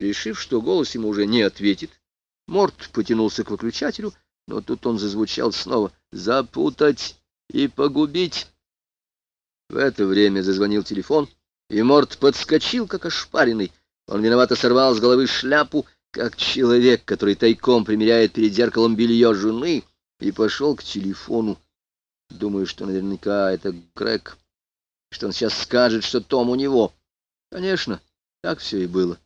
Решив, что голос ему уже не ответит, Морт потянулся к выключателю, но тут он зазвучал снова «Запутать и погубить». В это время зазвонил телефон, и Морт подскочил, как ошпаренный. Он виновато сорвал с головы шляпу, как человек, который тайком примеряет перед зеркалом белье жены, и пошел к телефону. Думаю, что наверняка это Грег, что он сейчас скажет, что Том у него. Конечно, так все и было.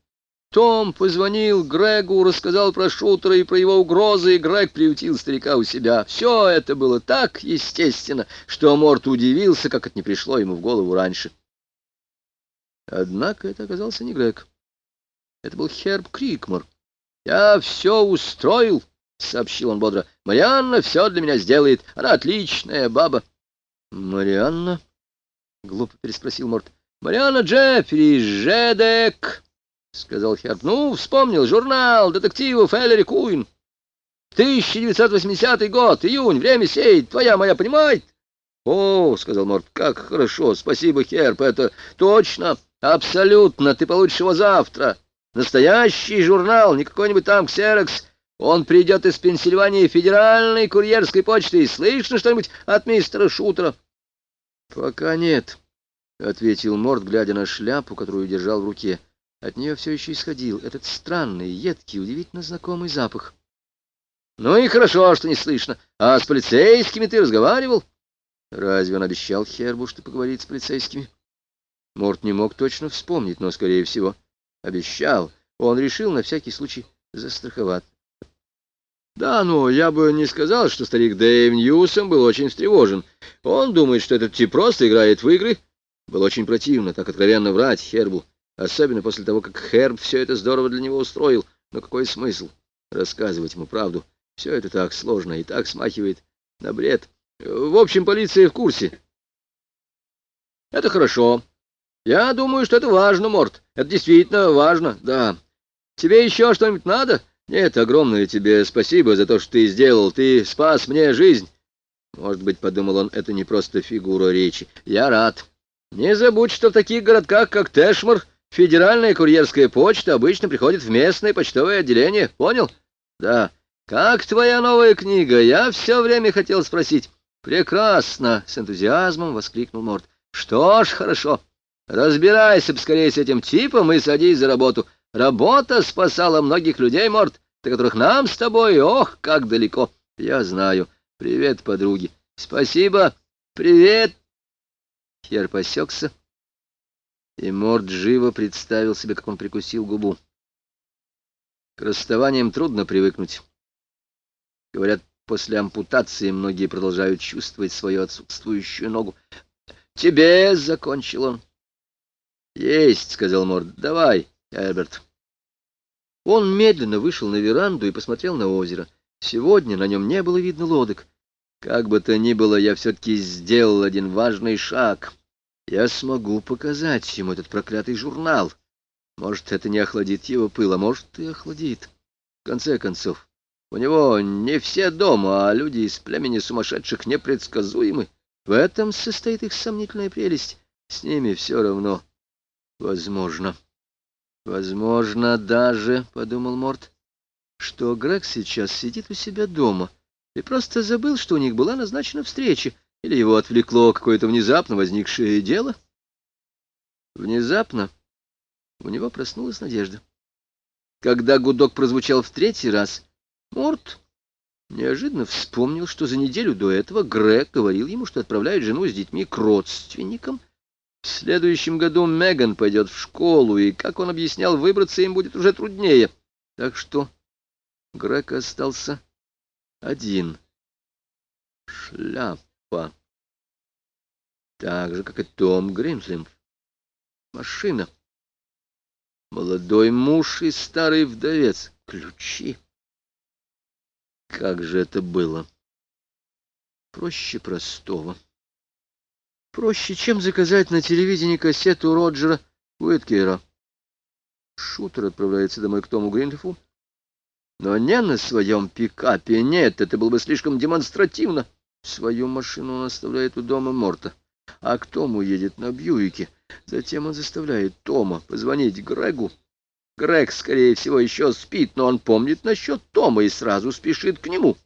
Том позвонил Грегу, рассказал про шутера и про его угрозы, и Грег приютил старика у себя. Все это было так естественно, что Морт удивился, как это не пришло ему в голову раньше. Однако это оказался не Грег. Это был Херб Крикмор. «Я все устроил», — сообщил он бодро. «Марианна все для меня сделает. Она отличная баба». «Марианна?» — глупо переспросил Морт. «Марианна Джеффри, Жедек». — сказал Херб. — Ну, вспомнил, журнал детективов Эллери Куин. 1980 год, июнь, время сеять, твоя моя понимает? — О, — сказал Морт, — как хорошо, спасибо, Херб, это точно, абсолютно, ты получишь его завтра. Настоящий журнал, не какой-нибудь там ксерокс. Он придет из Пенсильвании федеральной курьерской почты. Слышно что-нибудь от мистера Шутера? — Пока нет, — ответил Морт, глядя на шляпу, которую держал в руке. — от нее все еще исходил этот странный, едкий, удивительно знакомый запах. — Ну и хорошо, что не слышно. А с полицейскими ты разговаривал? Разве он обещал Хербу, что поговорит с полицейскими? Морт не мог точно вспомнить, но, скорее всего, обещал. Он решил на всякий случай застраховаться. Да, но я бы не сказал, что старик Дэйв Ньюсом был очень встревожен. Он думает, что этот тип просто играет в игры. Было очень противно так откровенно врать Хербу. Особенно после того, как Херб все это здорово для него устроил. Но какой смысл рассказывать ему правду? Все это так сложно и так смахивает на бред. В общем, полиция в курсе. Это хорошо. Я думаю, что это важно, Морт. Это действительно важно, да. Тебе еще что-нибудь надо? Нет, огромное тебе спасибо за то, что ты сделал. Ты спас мне жизнь. Может быть, подумал он, это не просто фигура речи. Я рад. Не забудь, что в таких городках, как Тэшмар, Федеральная курьерская почта обычно приходит в местное почтовое отделение. Понял? Да. Как твоя новая книга? Я все время хотел спросить. Прекрасно! С энтузиазмом воскликнул Морд. Что ж, хорошо. Разбирайся скорее с этим типом и садись за работу. Работа спасала многих людей, Морд, до которых нам с тобой, ох, как далеко. Я знаю. Привет, подруги. Спасибо. Привет. Хер посекся и Морд живо представил себе, как он прикусил губу. К расставаниям трудно привыкнуть. Говорят, после ампутации многие продолжают чувствовать свою отсутствующую ногу. «Тебе!» — закончил он. «Есть!» — сказал Морд. «Давай, Эрберт». Он медленно вышел на веранду и посмотрел на озеро. Сегодня на нем не было видно лодок. Как бы то ни было, я все-таки сделал один важный шаг. Я смогу показать ему этот проклятый журнал. Может, это не охладит его пыл, а может, и охладит. В конце концов, у него не все дома, а люди из племени сумасшедших непредсказуемы. В этом состоит их сомнительная прелесть. С ними все равно. Возможно. Возможно даже, — подумал Морт, — что Грег сейчас сидит у себя дома и просто забыл, что у них была назначена встреча, или его отвлекло какое-то внезапно возникшее дело? Внезапно у него проснулась надежда. Когда гудок прозвучал в третий раз, Морт неожиданно вспомнил, что за неделю до этого Грег говорил ему, что отправляет жену с детьми к родственникам. В следующем году Меган пойдет в школу, и, как он объяснял, выбраться им будет уже труднее. Так что Грег остался один. Шляп толпа. Так же, как и Том Гринфлинг. Машина. Молодой муж и старый вдовец. Ключи. Как же это было? Проще простого. Проще, чем заказать на телевидении кассету Роджера Уиткера. Шутер отправляется домой к Тому Гринфлифу. Но не на своем пикапе, нет, это было бы слишком демонстративно. Свою машину он оставляет у дома Морта, а к Тому едет на Бьюике. Затем он заставляет Тома позвонить Грегу. Грег, скорее всего, еще спит, но он помнит насчет Тома и сразу спешит к нему.